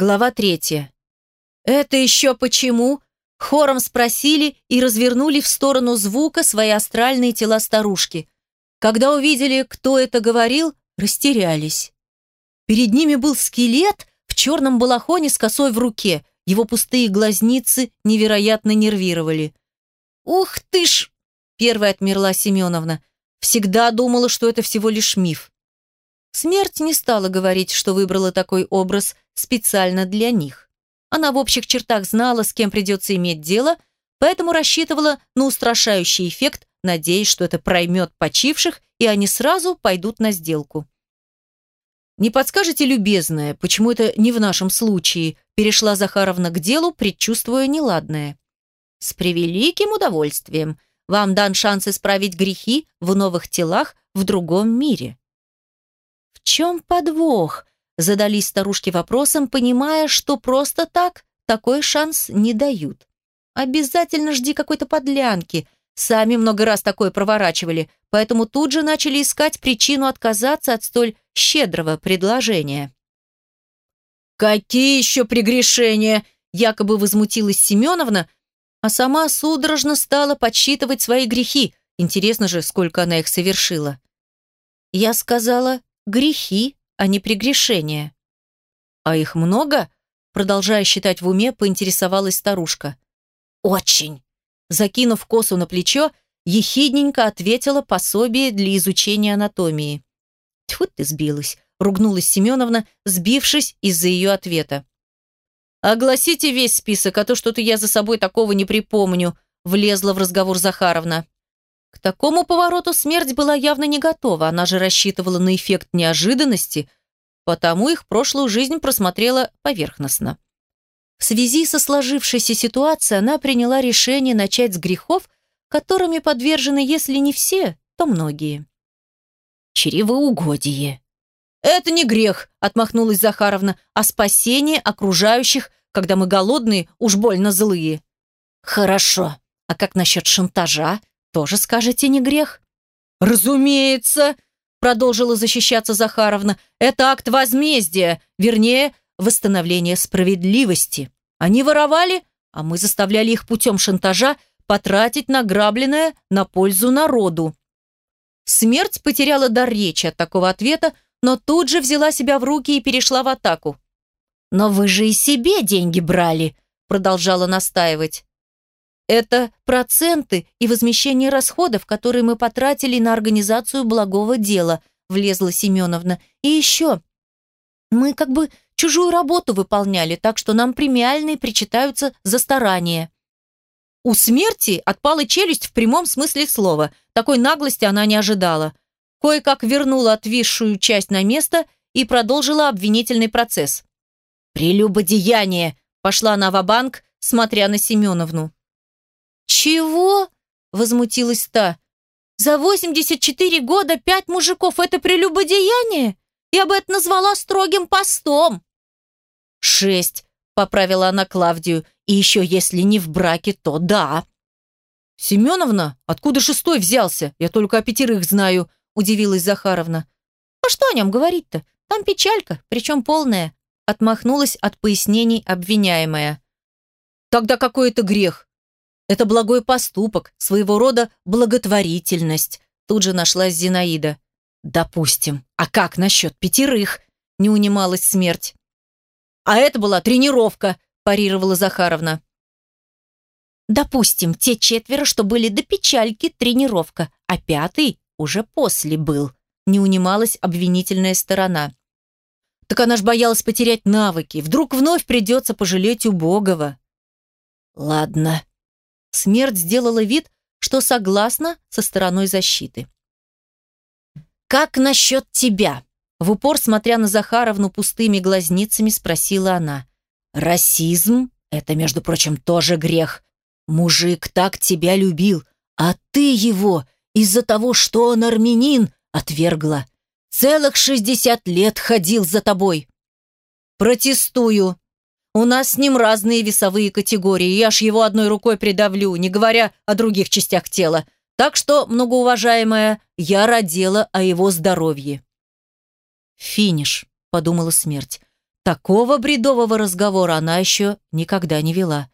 Глава третья. «Это еще почему?» Хором спросили и развернули в сторону звука свои астральные тела старушки. Когда увидели, кто это говорил, растерялись. Перед ними был скелет в черном балахоне с косой в руке. Его пустые глазницы невероятно нервировали. «Ух ты ж!» – первая отмерла Семеновна. Всегда думала, что это всего лишь миф. Смерть не стала говорить, что выбрала такой образ специально для них. Она в общих чертах знала, с кем придется иметь дело, поэтому рассчитывала на устрашающий эффект, надеясь, что это проймет почивших, и они сразу пойдут на сделку. «Не подскажете, любезная, почему это не в нашем случае?» перешла Захаровна к делу, предчувствуя неладное. «С превеликим удовольствием. Вам дан шанс исправить грехи в новых телах в другом мире». «В чем подвох?» Задались старушки вопросом, понимая, что просто так такой шанс не дают. Обязательно жди какой-то подлянки. Сами много раз такое проворачивали, поэтому тут же начали искать причину отказаться от столь щедрого предложения. «Какие еще прегрешения?» якобы возмутилась Семеновна, а сама судорожно стала подсчитывать свои грехи. Интересно же, сколько она их совершила. Я сказала «грехи», а не прегрешения. «А их много?» Продолжая считать в уме, поинтересовалась старушка. «Очень!» Закинув косу на плечо, ехидненько ответила пособие для изучения анатомии. Тьфу ты сбилась, ругнулась Семеновна, сбившись из-за ее ответа. «Огласите весь список, а то что-то я за собой такого не припомню», влезла в разговор Захаровна. К такому повороту смерть была явно не готова, она же рассчитывала на эффект неожиданности, потому их прошлую жизнь просмотрела поверхностно. В связи со сложившейся ситуацией она приняла решение начать с грехов, которыми подвержены, если не все, то многие. Чревоугодие. «Это не грех», — отмахнулась Захаровна, «а спасение окружающих, когда мы голодные, уж больно злые». «Хорошо. А как насчет шантажа? Тоже скажете не грех? Разумеется, продолжила защищаться Захаровна. Это акт возмездия, вернее, восстановления справедливости. Они воровали, а мы заставляли их путем шантажа потратить награбленное на пользу народу. Смерть потеряла дар речи от такого ответа, но тут же взяла себя в руки и перешла в атаку. «Но вы же и себе деньги брали», продолжала настаивать. Это проценты и возмещение расходов, которые мы потратили на организацию благого дела, влезла Семеновна. И еще, мы как бы чужую работу выполняли, так что нам премиальные причитаются за старание. У смерти отпала челюсть в прямом смысле слова. Такой наглости она не ожидала. Кое-как вернула отвисшую часть на место и продолжила обвинительный процесс. «Прелюбодеяние!» – пошла она в банк смотря на Семеновну. «Чего?» – возмутилась та. «За 84 года пять мужиков – это прелюбодеяние? Я бы это назвала строгим постом!» «Шесть», – поправила она Клавдию, «и еще если не в браке, то да». «Семеновна, откуда шестой взялся? Я только о пятерых знаю», – удивилась Захаровна. «А что о нем говорить-то? Там печалька, причем полная», – отмахнулась от пояснений обвиняемая. «Тогда какой это грех? Это благой поступок, своего рода благотворительность. Тут же нашлась Зинаида. Допустим. А как насчет пятерых? Не унималась смерть. А это была тренировка, парировала Захаровна. Допустим, те четверо, что были до печальки, тренировка, а пятый уже после был. Не унималась обвинительная сторона. Так она ж боялась потерять навыки. Вдруг вновь придется пожалеть убогого. Ладно, Смерть сделала вид, что согласна со стороной защиты. «Как насчет тебя?» В упор, смотря на Захаровну пустыми глазницами, спросила она. «Расизм — это, между прочим, тоже грех. Мужик так тебя любил, а ты его из-за того, что он армянин, отвергла. Целых шестьдесят лет ходил за тобой». «Протестую», у нас с ним разные весовые категории, я ж его одной рукой придавлю, не говоря о других частях тела. Так что, многоуважаемая, я родила о его здоровье». «Финиш», — подумала смерть. Такого бредового разговора она еще никогда не вела.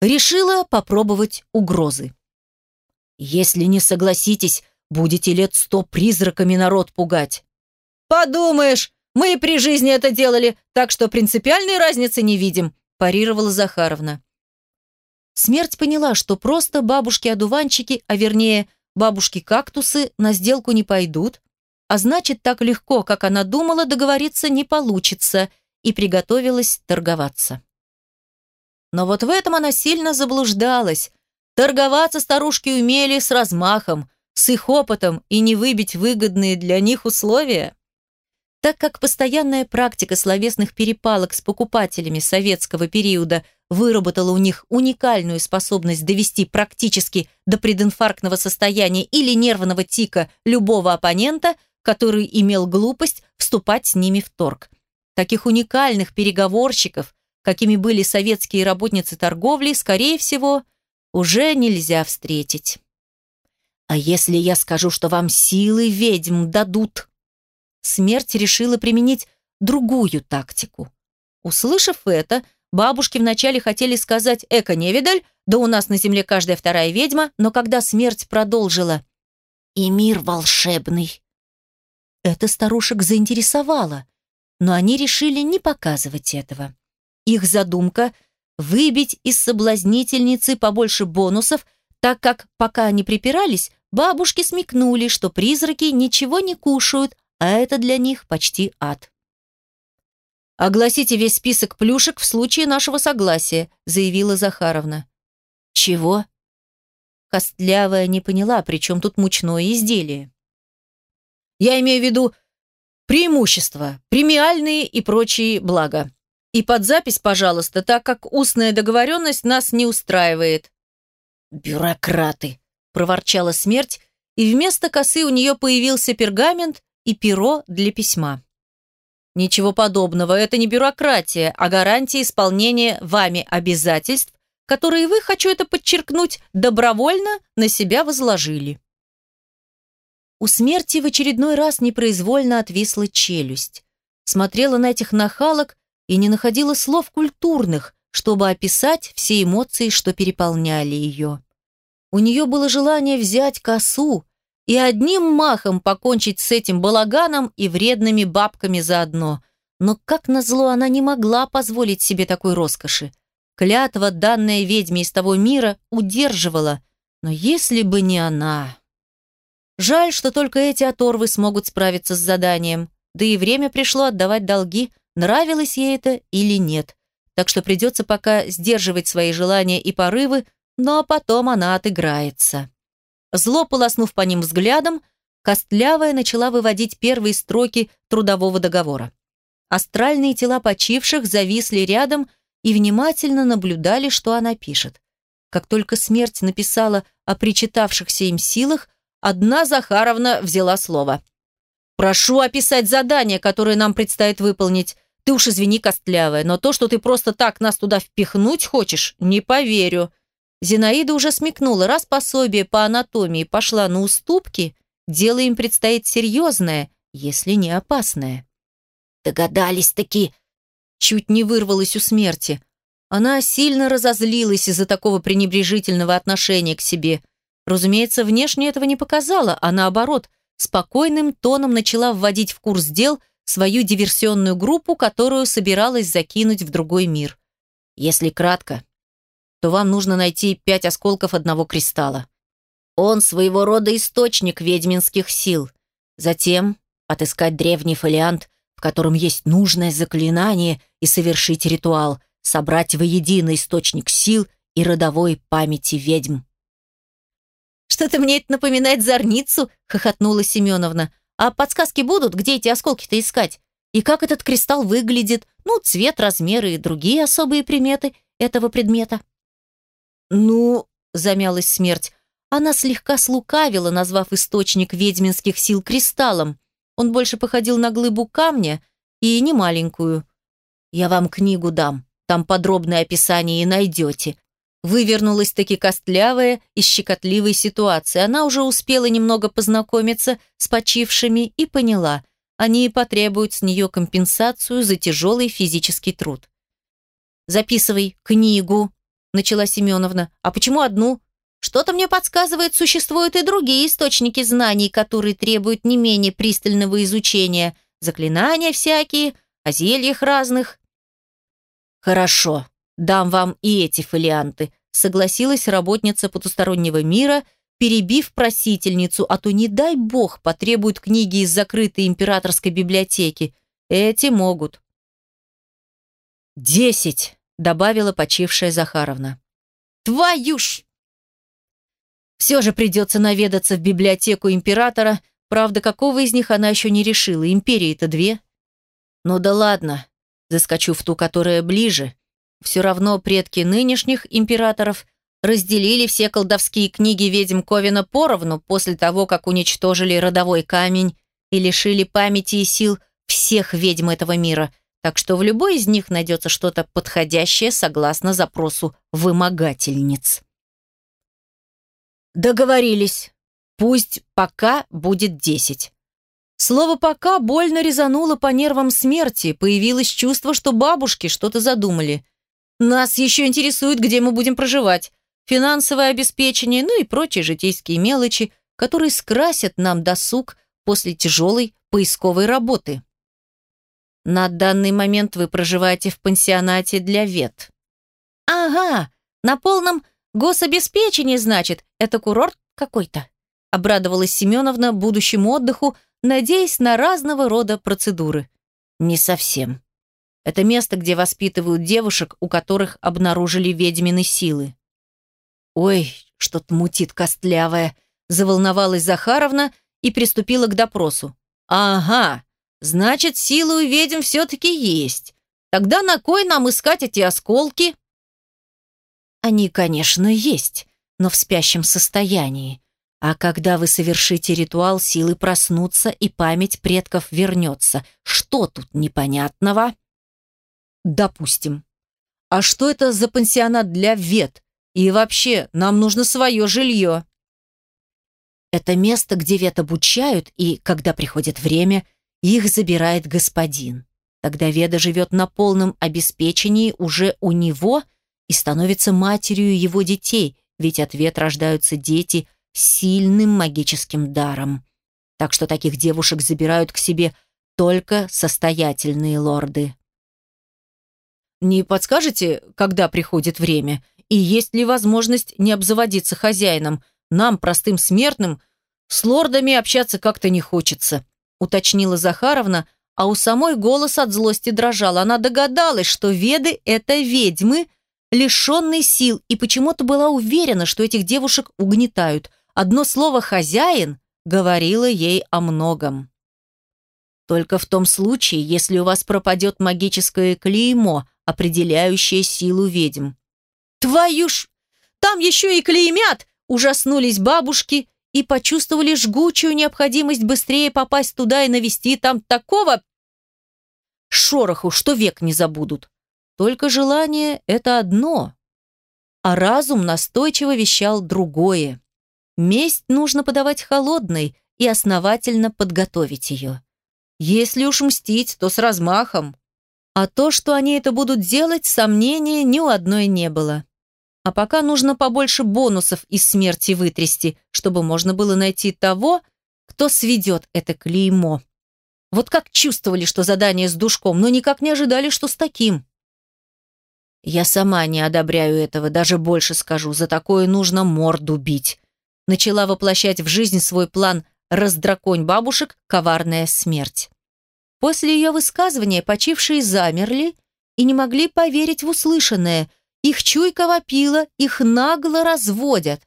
Решила попробовать угрозы. «Если не согласитесь, будете лет сто призраками народ пугать». «Подумаешь, мы и при жизни это делали, так что принципиальной разницы не видим», парировала Захаровна. Смерть поняла, что просто бабушки-одуванчики, а вернее бабушки-кактусы, на сделку не пойдут, а значит, так легко, как она думала, договориться не получится, и приготовилась торговаться. Но вот в этом она сильно заблуждалась. Торговаться старушки умели с размахом, с их опытом и не выбить выгодные для них условия. Так как постоянная практика словесных перепалок с покупателями советского периода выработала у них уникальную способность довести практически до прединфарктного состояния или нервного тика любого оппонента, который имел глупость вступать с ними в торг. Таких уникальных переговорщиков, какими были советские работницы торговли, скорее всего, уже нельзя встретить. «А если я скажу, что вам силы ведьм дадут?» Смерть решила применить другую тактику. Услышав это, бабушки вначале хотели сказать «эко-невидаль», да у нас на земле каждая вторая ведьма, но когда смерть продолжила «и мир волшебный», это старушек заинтересовало, но они решили не показывать этого. Их задумка – выбить из соблазнительницы побольше бонусов, так как, пока они припирались, бабушки смекнули, что призраки ничего не кушают, а это для них почти ад. «Огласите весь список плюшек в случае нашего согласия», заявила Захаровна. «Чего?» Костлявая не поняла, при чем тут мучное изделие. «Я имею в виду преимущества, премиальные и прочие блага. И под запись, пожалуйста, так как устная договоренность нас не устраивает». «Бюрократы», – проворчала смерть, и вместо косы у нее появился пергамент и перо для письма. Ничего подобного, это не бюрократия, а гарантия исполнения вами обязательств, которые вы, хочу это подчеркнуть, добровольно на себя возложили. У смерти в очередной раз непроизвольно отвисла челюсть. Смотрела на этих нахалок и не находила слов культурных, чтобы описать все эмоции, что переполняли ее. У нее было желание взять косу, и одним махом покончить с этим балаганом и вредными бабками заодно. Но, как назло, она не могла позволить себе такой роскоши. Клятва, данная ведьме из того мира, удерживала. Но если бы не она... Жаль, что только эти оторвы смогут справиться с заданием. Да и время пришло отдавать долги, нравилось ей это или нет. Так что придется пока сдерживать свои желания и порывы, но потом она отыграется. Зло полоснув по ним взглядом, Костлявая начала выводить первые строки трудового договора. Астральные тела почивших зависли рядом и внимательно наблюдали, что она пишет. Как только смерть написала о причитавшихся им силах, одна Захаровна взяла слово. «Прошу описать задание, которое нам предстоит выполнить. Ты уж извини, Костлявая, но то, что ты просто так нас туда впихнуть хочешь, не поверю. Зинаида уже смекнула, раз пособие по анатомии пошла на уступки, дело им предстоит серьезное, если не опасное. Догадались-таки. Чуть не вырвалась у смерти. Она сильно разозлилась из-за такого пренебрежительного отношения к себе. Разумеется, внешне этого не показала, а наоборот, спокойным тоном начала вводить в курс дел свою диверсионную группу, которую собиралась закинуть в другой мир. Если кратко, то вам нужно найти пять осколков одного кристалла. Он своего рода источник ведьминских сил. Затем отыскать древний фолиант, в котором есть нужное заклинание, и совершить ритуал, собрать воедино источник сил и родовой памяти ведьм. «Что-то мне это напоминает зорницу», — хохотнула Семеновна. «А подсказки будут, где эти осколки-то искать? И как этот кристалл выглядит? Ну, цвет, размеры и другие особые приметы этого предмета?» «Ну...» — замялась смерть. Она слегка слукавила, назвав источник ведьминских сил кристаллом. Он больше походил на глыбу камня и не маленькую. «Я вам книгу дам, там подробное описание и найдете». Вывернулась-таки костлявая из щекотливой ситуации. Она уже успела немного познакомиться с почившими и поняла. они потребуют с нее компенсацию за тяжелый физический труд. «Записывай книгу», — начала Семеновна. «А почему одну? Что-то мне подсказывает, существуют и другие источники знаний, которые требуют не менее пристального изучения. Заклинания всякие, о зельях разных». «Хорошо, дам вам и эти фолианты», — согласилась работница потустороннего мира — перебив просительницу, а то, не дай бог, потребуют книги из закрытой императорской библиотеки. Эти могут. «Десять», — добавила почившая Захаровна. «Твою ж!» Все же придется наведаться в библиотеку императора, правда, какого из них она еще не решила, империи-то две. Ну да ладно, заскочу в ту, которая ближе. Все равно предки нынешних императоров разделили все колдовские книги ведьм Ковина поровну после того, как уничтожили родовой камень и лишили памяти и сил всех ведьм этого мира, так что в любой из них найдется что-то подходящее согласно запросу вымогательниц. Договорились. Пусть пока будет десять. Слово «пока» больно резануло по нервам смерти, появилось чувство, что бабушки что-то задумали. Нас еще интересует, где мы будем проживать финансовое обеспечение, ну и прочие житейские мелочи, которые скрасят нам досуг после тяжелой поисковой работы. На данный момент вы проживаете в пансионате для вет. Ага, на полном гособеспечении, значит, это курорт какой-то. Обрадовалась Семеновна будущему отдыху, надеясь на разного рода процедуры. Не совсем. Это место, где воспитывают девушек, у которых обнаружили ведьмины силы. «Ой, что-то мутит костлявая», – заволновалась Захаровна и приступила к допросу. «Ага, значит, силы у ведьм все-таки есть. Тогда на кой нам искать эти осколки?» «Они, конечно, есть, но в спящем состоянии. А когда вы совершите ритуал, силы проснутся, и память предков вернется. Что тут непонятного?» «Допустим. А что это за пансионат для вет? И вообще, нам нужно свое жилье. Это место, где вет обучают, и, когда приходит время, их забирает господин. Тогда Веда живет на полном обеспечении уже у него и становится матерью его детей, ведь от Вет рождаются дети с сильным магическим даром. Так что таких девушек забирают к себе только состоятельные лорды. «Не подскажете, когда приходит время?» И есть ли возможность не обзаводиться хозяином? Нам, простым смертным, с лордами общаться как-то не хочется», уточнила Захаровна, а у самой голос от злости дрожал. Она догадалась, что веды – это ведьмы, лишенные сил, и почему-то была уверена, что этих девушек угнетают. Одно слово «хозяин» говорило ей о многом. Только в том случае, если у вас пропадет магическое клеймо, определяющее силу ведьм. «Твою ж! Там еще и клеймят!» Ужаснулись бабушки и почувствовали жгучую необходимость быстрее попасть туда и навести там такого шороху, что век не забудут. Только желание — это одно, а разум настойчиво вещал другое. Месть нужно подавать холодной и основательно подготовить ее. Если уж мстить, то с размахом. А то, что они это будут делать, сомнения ни у одной не было. А пока нужно побольше бонусов из смерти вытрясти, чтобы можно было найти того, кто сведет это клеймо. Вот как чувствовали, что задание с душком, но никак не ожидали, что с таким. Я сама не одобряю этого, даже больше скажу, за такое нужно морду бить. Начала воплощать в жизнь свой план «Раздраконь бабушек. Коварная смерть». После ее высказывания почившие замерли и не могли поверить в услышанное – их чуйка вопила, их нагло разводят.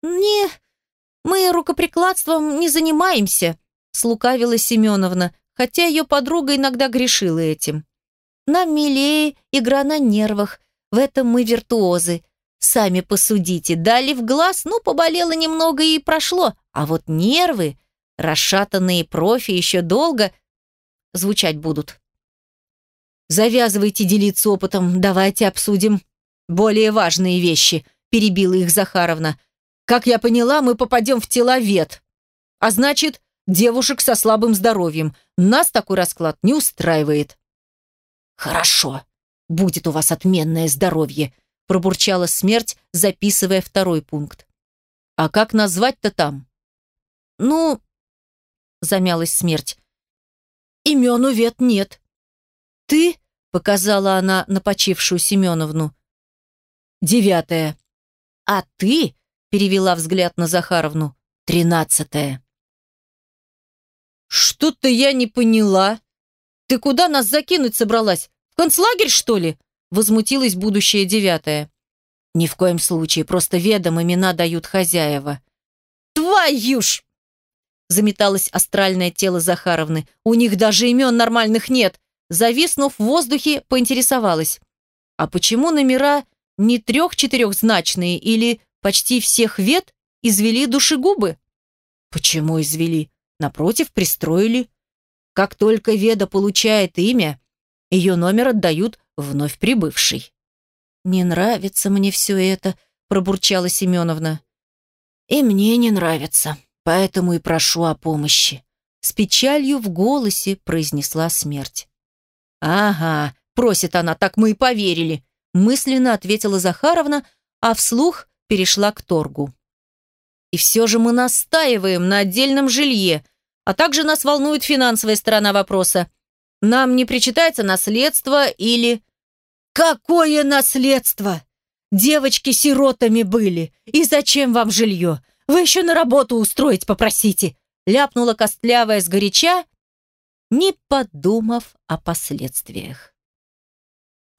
«Не, мы рукоприкладством не занимаемся», — слукавила Семеновна, хотя ее подруга иногда грешила этим. «Нам милее игра на нервах, в этом мы виртуозы. Сами посудите, дали в глаз, ну, поболело немного и прошло, а вот нервы, расшатанные профи еще долго звучать будут». «Завязывайте делиться опытом, давайте обсудим», «Более важные вещи», – перебила их Захаровна. «Как я поняла, мы попадем в тела вет. А значит, девушек со слабым здоровьем. Нас такой расклад не устраивает». «Хорошо, будет у вас отменное здоровье», пробурчала смерть, записывая второй пункт. «А как назвать-то там?» «Ну...» замялась смерть. «Имен у вет нет». «Ты?» — показала она на почившую Семеновну. «Девятая». «А ты?» — перевела взгляд на Захаровну. «Тринадцатая». «Что-то я не поняла. Ты куда нас закинуть собралась? В концлагерь, что ли?» Возмутилась будущая девятая. «Ни в коем случае, просто ведом имена дают хозяева». «Твою ж!» Заметалось астральное тело Захаровны. «У них даже имен нормальных нет!» Зависнув в воздухе, поинтересовалась. «А почему номера не трех-четырехзначные или почти всех вет извели душегубы?» «Почему извели?» Напротив, пристроили. Как только Веда получает имя, ее номер отдают вновь прибывший. «Не нравится мне все это», – пробурчала Семеновна. «И мне не нравится, поэтому и прошу о помощи», – с печалью в голосе произнесла смерть. «Ага», – просит она, так мы и поверили, – мысленно ответила Захаровна, а вслух перешла к торгу. «И все же мы настаиваем на отдельном жилье, а также нас волнует финансовая сторона вопроса. Нам не причитается наследство или... Какое наследство? Девочки сиротами были. И зачем вам жилье? Вы еще на работу устроить попросите. Ляпнула костлявая сгоряча, не подумав о последствиях.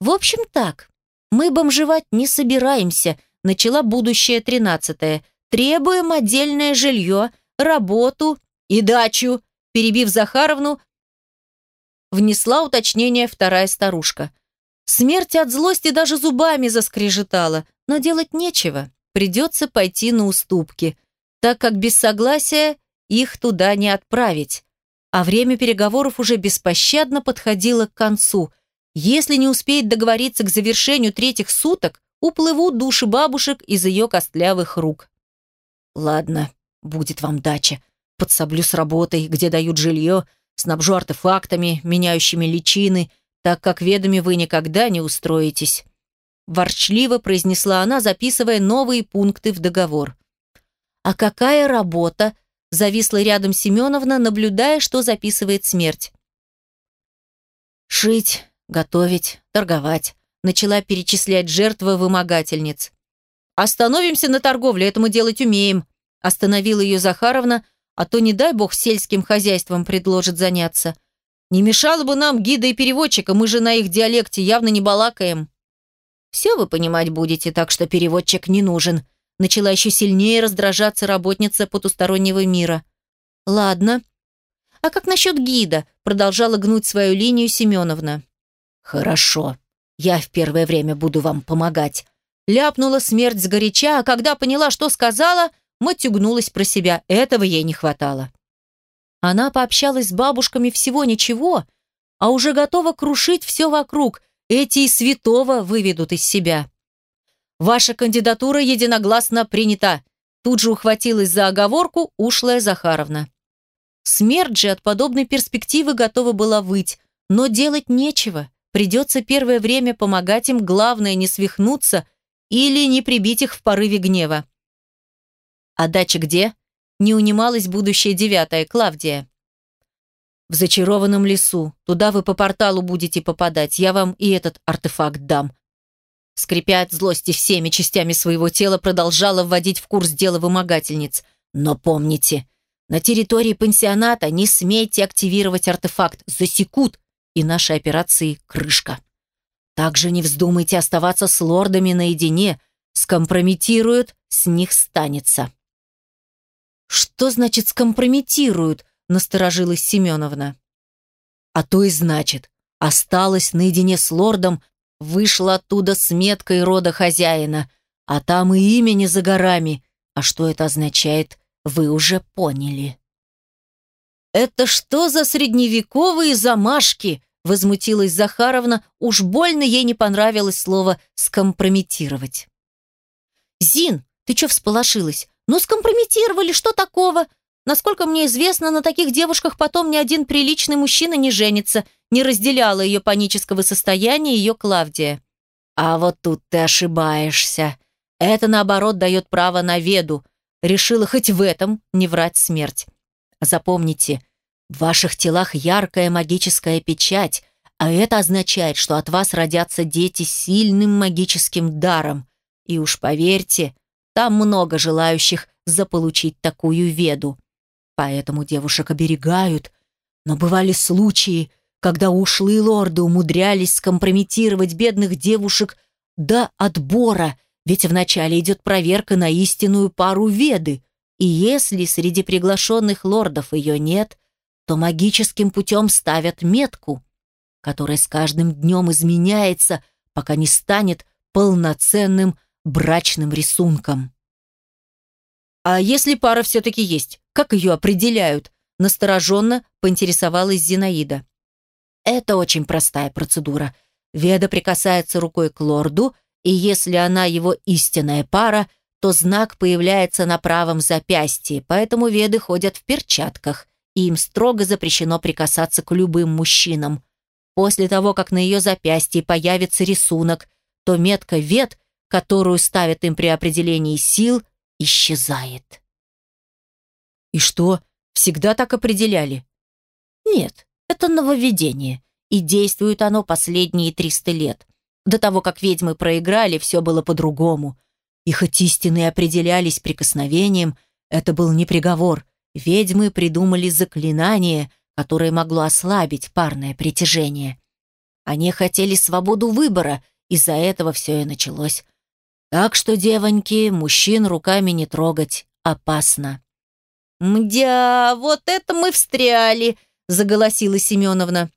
В общем так, мы бомжевать не собираемся, начала будущая тринадцатая. Требуем отдельное жилье, работу «И дачу!» – перебив Захаровну, внесла уточнение вторая старушка. Смерть от злости даже зубами заскрежетала, но делать нечего, придется пойти на уступки, так как без согласия их туда не отправить. А время переговоров уже беспощадно подходило к концу. Если не успеет договориться к завершению третьих суток, уплывут души бабушек из ее костлявых рук. «Ладно, будет вам дача», подсоблю с работой, где дают жилье, снабжу артефактами, меняющими личины, так как ведами вы никогда не устроитесь». Ворчливо произнесла она, записывая новые пункты в договор. «А какая работа?» Зависла рядом Семеновна, наблюдая, что записывает смерть. «Шить, готовить, торговать», начала перечислять жертвы вымогательниц. «Остановимся на торговле, это мы делать умеем», остановила ее Захаровна, а то, не дай бог, сельским хозяйством предложит заняться. Не мешало бы нам гида и переводчика, мы же на их диалекте явно не балакаем. Все вы понимать будете, так что переводчик не нужен. Начала еще сильнее раздражаться работница потустороннего мира. Ладно. А как насчет гида? Продолжала гнуть свою линию Семеновна. Хорошо. Я в первое время буду вам помогать. Ляпнула смерть сгоряча, а когда поняла, что сказала, Матюгнулась про себя, этого ей не хватало. Она пообщалась с бабушками всего ничего, а уже готова крушить все вокруг, эти и святого выведут из себя. Ваша кандидатура единогласно принята. Тут же ухватилась за оговорку ушлая Захаровна. Смерть же от подобной перспективы готова была выть, но делать нечего. Придется первое время помогать им, главное не свихнуться или не прибить их в порыве гнева. «А дача где?» Не унималась будущая девятая, Клавдия. «В зачарованном лесу. Туда вы по порталу будете попадать. Я вам и этот артефакт дам». Скрипя от злости всеми частями своего тела, продолжала вводить в курс дела вымогательниц. «Но помните, на территории пансионата не смейте активировать артефакт. Засекут, и нашей операции крышка. Также не вздумайте оставаться с лордами наедине. Скомпрометируют, с них станется». «Что значит скомпрометируют?» – насторожилась Семеновна. «А то и значит. Осталась наедине с лордом, вышла оттуда с меткой рода хозяина, а там и имя не за горами. А что это означает, вы уже поняли». «Это что за средневековые замашки?» – возмутилась Захаровна, уж больно ей не понравилось слово «скомпрометировать». «Зин, ты чё всполошилась? Ну, скомпрометировали, что такого? Насколько мне известно, на таких девушках потом ни один приличный мужчина не женится, не разделяла ее панического состояния ее Клавдия. А вот тут ты ошибаешься. Это, наоборот, дает право на веду. Решила хоть в этом не врать смерть. Запомните, в ваших телах яркая магическая печать, а это означает, что от вас родятся дети с сильным магическим даром. И уж поверьте, там много желающих заполучить такую веду. Поэтому девушек оберегают. Но бывали случаи, когда ушлые лорды умудрялись скомпрометировать бедных девушек до отбора, ведь вначале идет проверка на истинную пару веды, и если среди приглашенных лордов ее нет, то магическим путем ставят метку, которая с каждым днем изменяется, пока не станет полноценным брачным рисунком. А если пара все-таки есть, как ее определяют? Настороженно поинтересовалась Зинаида. Это очень простая процедура. Веда прикасается рукой к лорду, и если она его истинная пара, то знак появляется на правом запястье, поэтому веды ходят в перчатках, и им строго запрещено прикасаться к любым мужчинам. После того, как на ее запястье появится рисунок, то метка вед, которую ставят им при определении сил, исчезает. И что, всегда так определяли? Нет, это нововведение, и действует оно последние 300 лет. До того, как ведьмы проиграли, все было по-другому. И хоть истины определялись прикосновением, это был не приговор. Ведьмы придумали заклинание, которое могло ослабить парное притяжение. Они хотели свободу выбора, из-за этого все и началось. Так что, девоньки, мужчин руками не трогать опасно. «Мдя, вот это мы встряли!» — заголосила Семеновна.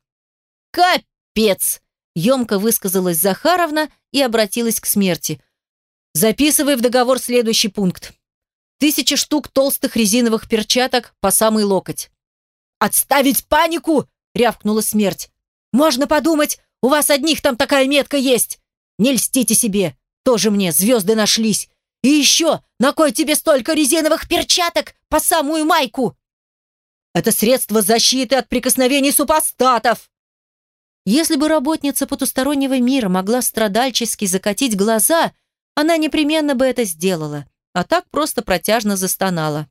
«Капец!» — емко высказалась Захаровна и обратилась к смерти. «Записывай в договор следующий пункт. Тысяча штук толстых резиновых перчаток по самый локоть». «Отставить панику!» — рявкнула смерть. «Можно подумать, у вас одних там такая метка есть! Не льстите себе! Тоже мне звезды нашлись. И еще, на кой тебе столько резиновых перчаток по самую майку? Это средство защиты от прикосновений супостатов. Если бы работница потустороннего мира могла страдальчески закатить глаза, она непременно бы это сделала, а так просто протяжно застонала.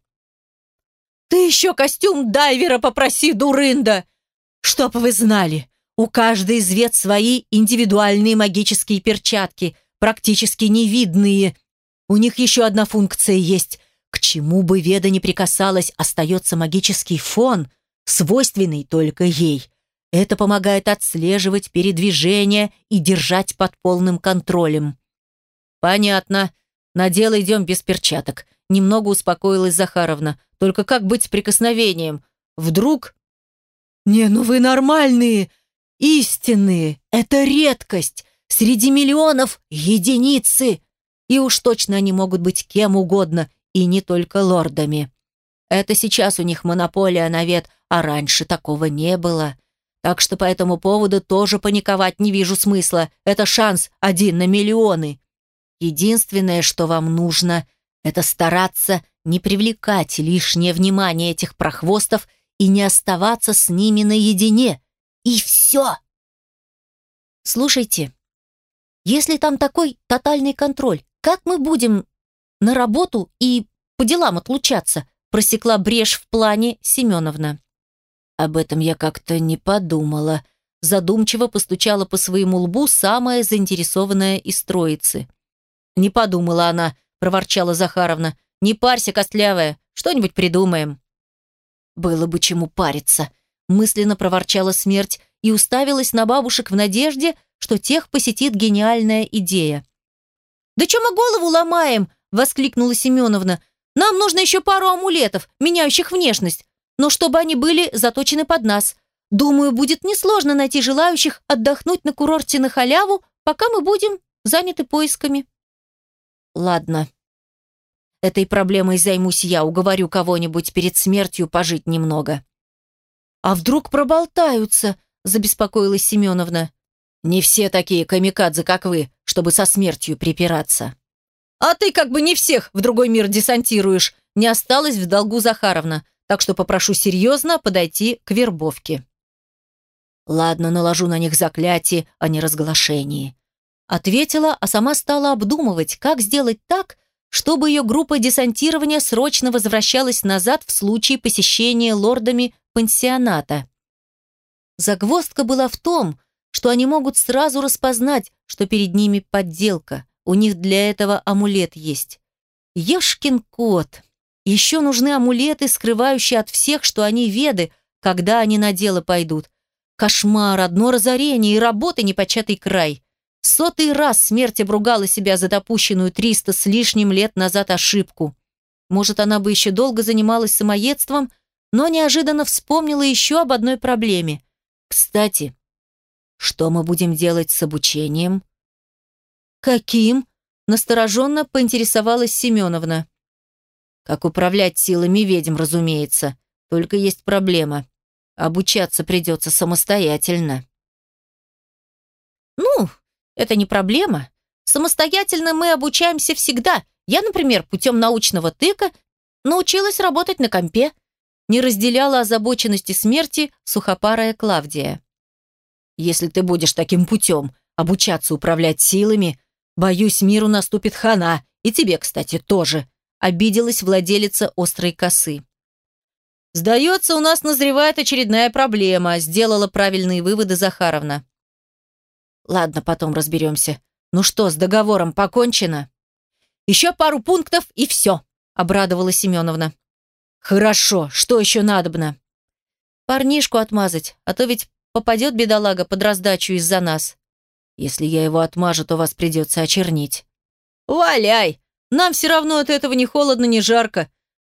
«Ты еще костюм дайвера попроси, дурында! Чтоб вы знали, у каждой из вет свои индивидуальные магические перчатки, практически невидные. У них еще одна функция есть. К чему бы Веда не прикасалась, остается магический фон, свойственный только ей. Это помогает отслеживать передвижение и держать под полным контролем. «Понятно. На дело идем без перчаток», — немного успокоилась Захаровна. «Только как быть с прикосновением? Вдруг...» «Не, ну вы нормальные, истинные. Это редкость. Среди миллионов единицы. И уж точно они могут быть кем угодно, и не только лордами. Это сейчас у них монополия на вет, а раньше такого не было. Так что по этому поводу тоже паниковать не вижу смысла. Это шанс один на миллионы. Единственное, что вам нужно, это стараться не привлекать лишнее внимание этих прохвостов и не оставаться с ними наедине. И все. Слушайте, если там такой тотальный контроль, как мы будем на работу и по делам отлучаться?» просекла брешь в плане Семеновна. «Об этом я как-то не подумала», задумчиво постучала по своему лбу самая заинтересованная из троицы. «Не подумала она», — проворчала Захаровна. «Не парься, костлявая, что-нибудь придумаем». «Было бы чему париться», — мысленно проворчала смерть и уставилась на бабушек в надежде, что тех посетит гениальная идея. «Да чё мы голову ломаем?» – воскликнула Семеновна. «Нам нужно еще пару амулетов, меняющих внешность, но чтобы они были заточены под нас. Думаю, будет несложно найти желающих отдохнуть на курорте на халяву, пока мы будем заняты поисками». «Ладно. Этой проблемой займусь я, уговорю кого-нибудь перед смертью пожить немного». «А вдруг проболтаются?» – забеспокоилась Семеновна. Не все такие камикадзе, как вы, чтобы со смертью припираться. А ты как бы не всех в другой мир десантируешь. Не осталась в долгу Захаровна. так что попрошу серьезно подойти к вербовке. Ладно, наложу на них заклятие о неразглашении. Ответила, а сама стала обдумывать, как сделать так, чтобы ее группа десантирования срочно возвращалась назад в случае посещения лордами пансионата. Загвоздка была в том, что они могут сразу распознать, что перед ними подделка. У них для этого амулет есть. Ешкин кот. Еще нужны амулеты, скрывающие от всех, что они веды, когда они на дело пойдут. Кошмар, одно разорение и работа непочатый край. Сотый раз смерть обругала себя за допущенную триста с лишним лет назад ошибку. Может, она бы еще долго занималась самоедством, но неожиданно вспомнила еще об одной проблеме. Кстати, что мы будем делать с обучением? Каким? Настороженно поинтересовалась Семеновна. Как управлять силами ведьм, разумеется. Только есть проблема. Обучаться придется самостоятельно. Ну, это не проблема. Самостоятельно мы обучаемся всегда. Я, например, путем научного тыка научилась работать на компе. Не разделяла озабоченности смерти сухопарая Клавдия. Если ты будешь таким путем обучаться управлять силами, боюсь, миру наступит хана, и тебе, кстати, тоже», обиделась владелица острой косы. «Сдается, у нас назревает очередная проблема», сделала правильные выводы Захаровна. «Ладно, потом разберемся. Ну что, с договором покончено?» «Еще пару пунктов, и все», обрадовала Семеновна. «Хорошо, что еще надобно?» «Парнишку отмазать, а то ведь попадет бедолага под раздачу из-за нас. Если я его отмажу, то вас придется очернить». «Валяй! Нам все равно от этого ни холодно, ни жарко.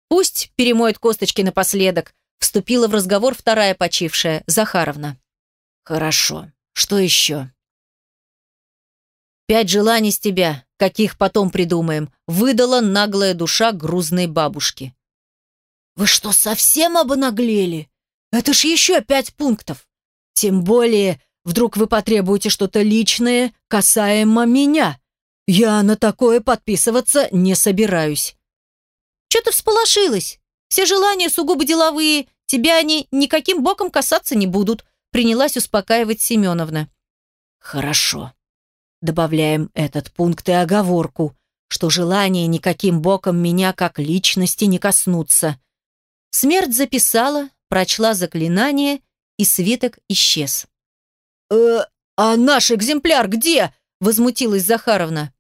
Пусть перемоет косточки напоследок», вступила в разговор вторая почившая, Захаровна. «Хорошо. Что еще?» «Пять желаний с тебя, каких потом придумаем», выдала наглая душа грузной бабушки. «Вы что, совсем обнаглели? Это ж еще пять пунктов. Тем более, вдруг вы потребуете что-то личное касаемо меня. Я на такое подписываться не собираюсь». Что ты всполошилась? Все желания сугубо деловые, тебя они никаким боком касаться не будут», принялась успокаивать Семеновна. «Хорошо. Добавляем этот пункт и оговорку, что желания никаким боком меня как личности не коснутся». Смерть записала, прочла заклинание, и свиток исчез. «Э, а наш экземпляр где?» — возмутилась Захаровна.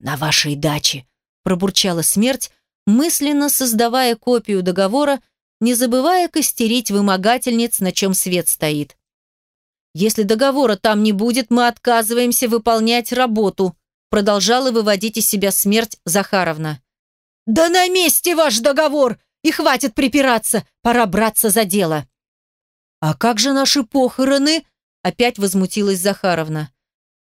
«На вашей даче», — пробурчала смерть, мысленно создавая копию договора, не забывая костерить вымогательниц, на чем свет стоит. «Если договора там не будет, мы отказываемся выполнять работу», продолжала выводить из себя смерть Захаровна. «Да на месте ваш договор! И хватит припираться! Пора браться за дело!» «А как же наши похороны?» опять возмутилась Захаровна.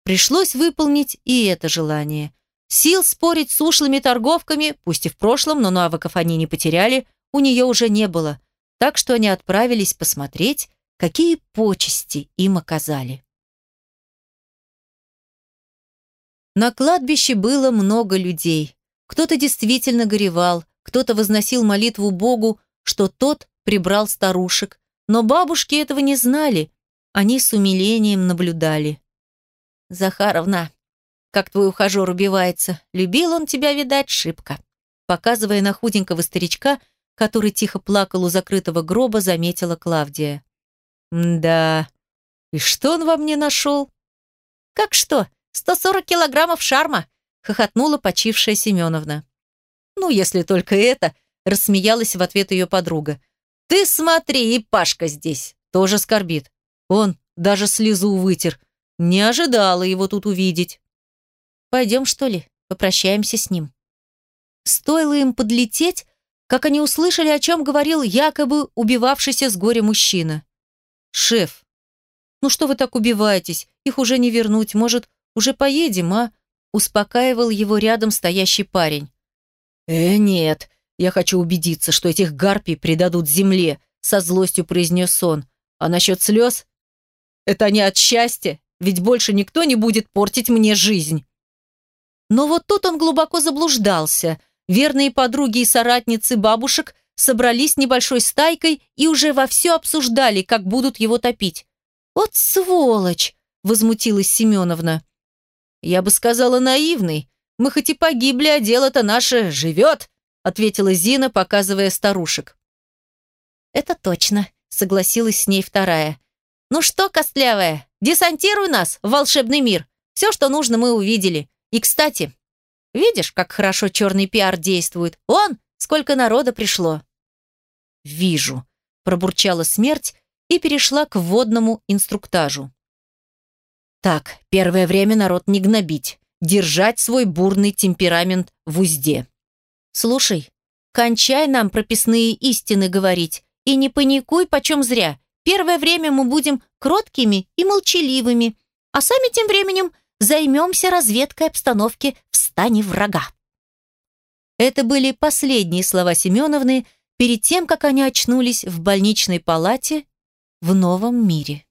Пришлось выполнить и это желание. Сил спорить с ушлыми торговками, пусть и в прошлом, но навыков они не потеряли, у нее уже не было. Так что они отправились посмотреть, какие почести им оказали. На кладбище было много людей. Кто-то действительно горевал, кто-то возносил молитву Богу, что тот прибрал старушек. Но бабушки этого не знали, они с умилением наблюдали. «Захаровна, как твой ухажер убивается. Любил он тебя, видать, шибко». Показывая на худенького старичка, который тихо плакал у закрытого гроба, заметила Клавдия. «Да, и что он во мне нашел?» «Как что? 140 килограммов шарма!» — хохотнула почившая Семеновна. «Ну, если только это!» — рассмеялась в ответ ее подруга. «Ты смотри, и Пашка здесь тоже скорбит. Он даже слезу вытер. Не ожидала его тут увидеть». Пойдем, что ли, попрощаемся с ним. Стоило им подлететь, как они услышали, о чем говорил якобы убивавшийся с горя мужчина. «Шеф, ну что вы так убиваетесь? Их уже не вернуть. Может, уже поедем, а?» Успокаивал его рядом стоящий парень. «Э, нет, я хочу убедиться, что этих гарпий предадут земле», со злостью произнес он. «А насчет слез? Это не от счастья, ведь больше никто не будет портить мне жизнь». Но вот тут он глубоко заблуждался. Верные подруги и соратницы бабушек собрались небольшой стайкой и уже вовсю обсуждали, как будут его топить. «Вот сволочь!» – возмутилась Семеновна. «Я бы сказала, наивный. Мы хоть и погибли, а дело-то наше живет», – ответила Зина, показывая старушек. «Это точно», – согласилась с ней вторая. «Ну что, костлявая, десантируй нас в волшебный мир. Все, что нужно, мы увидели. И, кстати, видишь, как хорошо черный пиар действует? Он, сколько народа пришло!» «Вижу», – пробурчала смерть и перешла к вводному инструктажу. Так, первое время народ не гнобить, держать свой бурный темперамент в узде. Слушай, кончай нам прописные истины говорить и не паникуй почем зря. Первое время мы будем кроткими и молчаливыми, а сами тем временем займемся разведкой обстановки в стане врага. Это были последние слова Семеновны перед тем, как они очнулись в больничной палате в новом мире.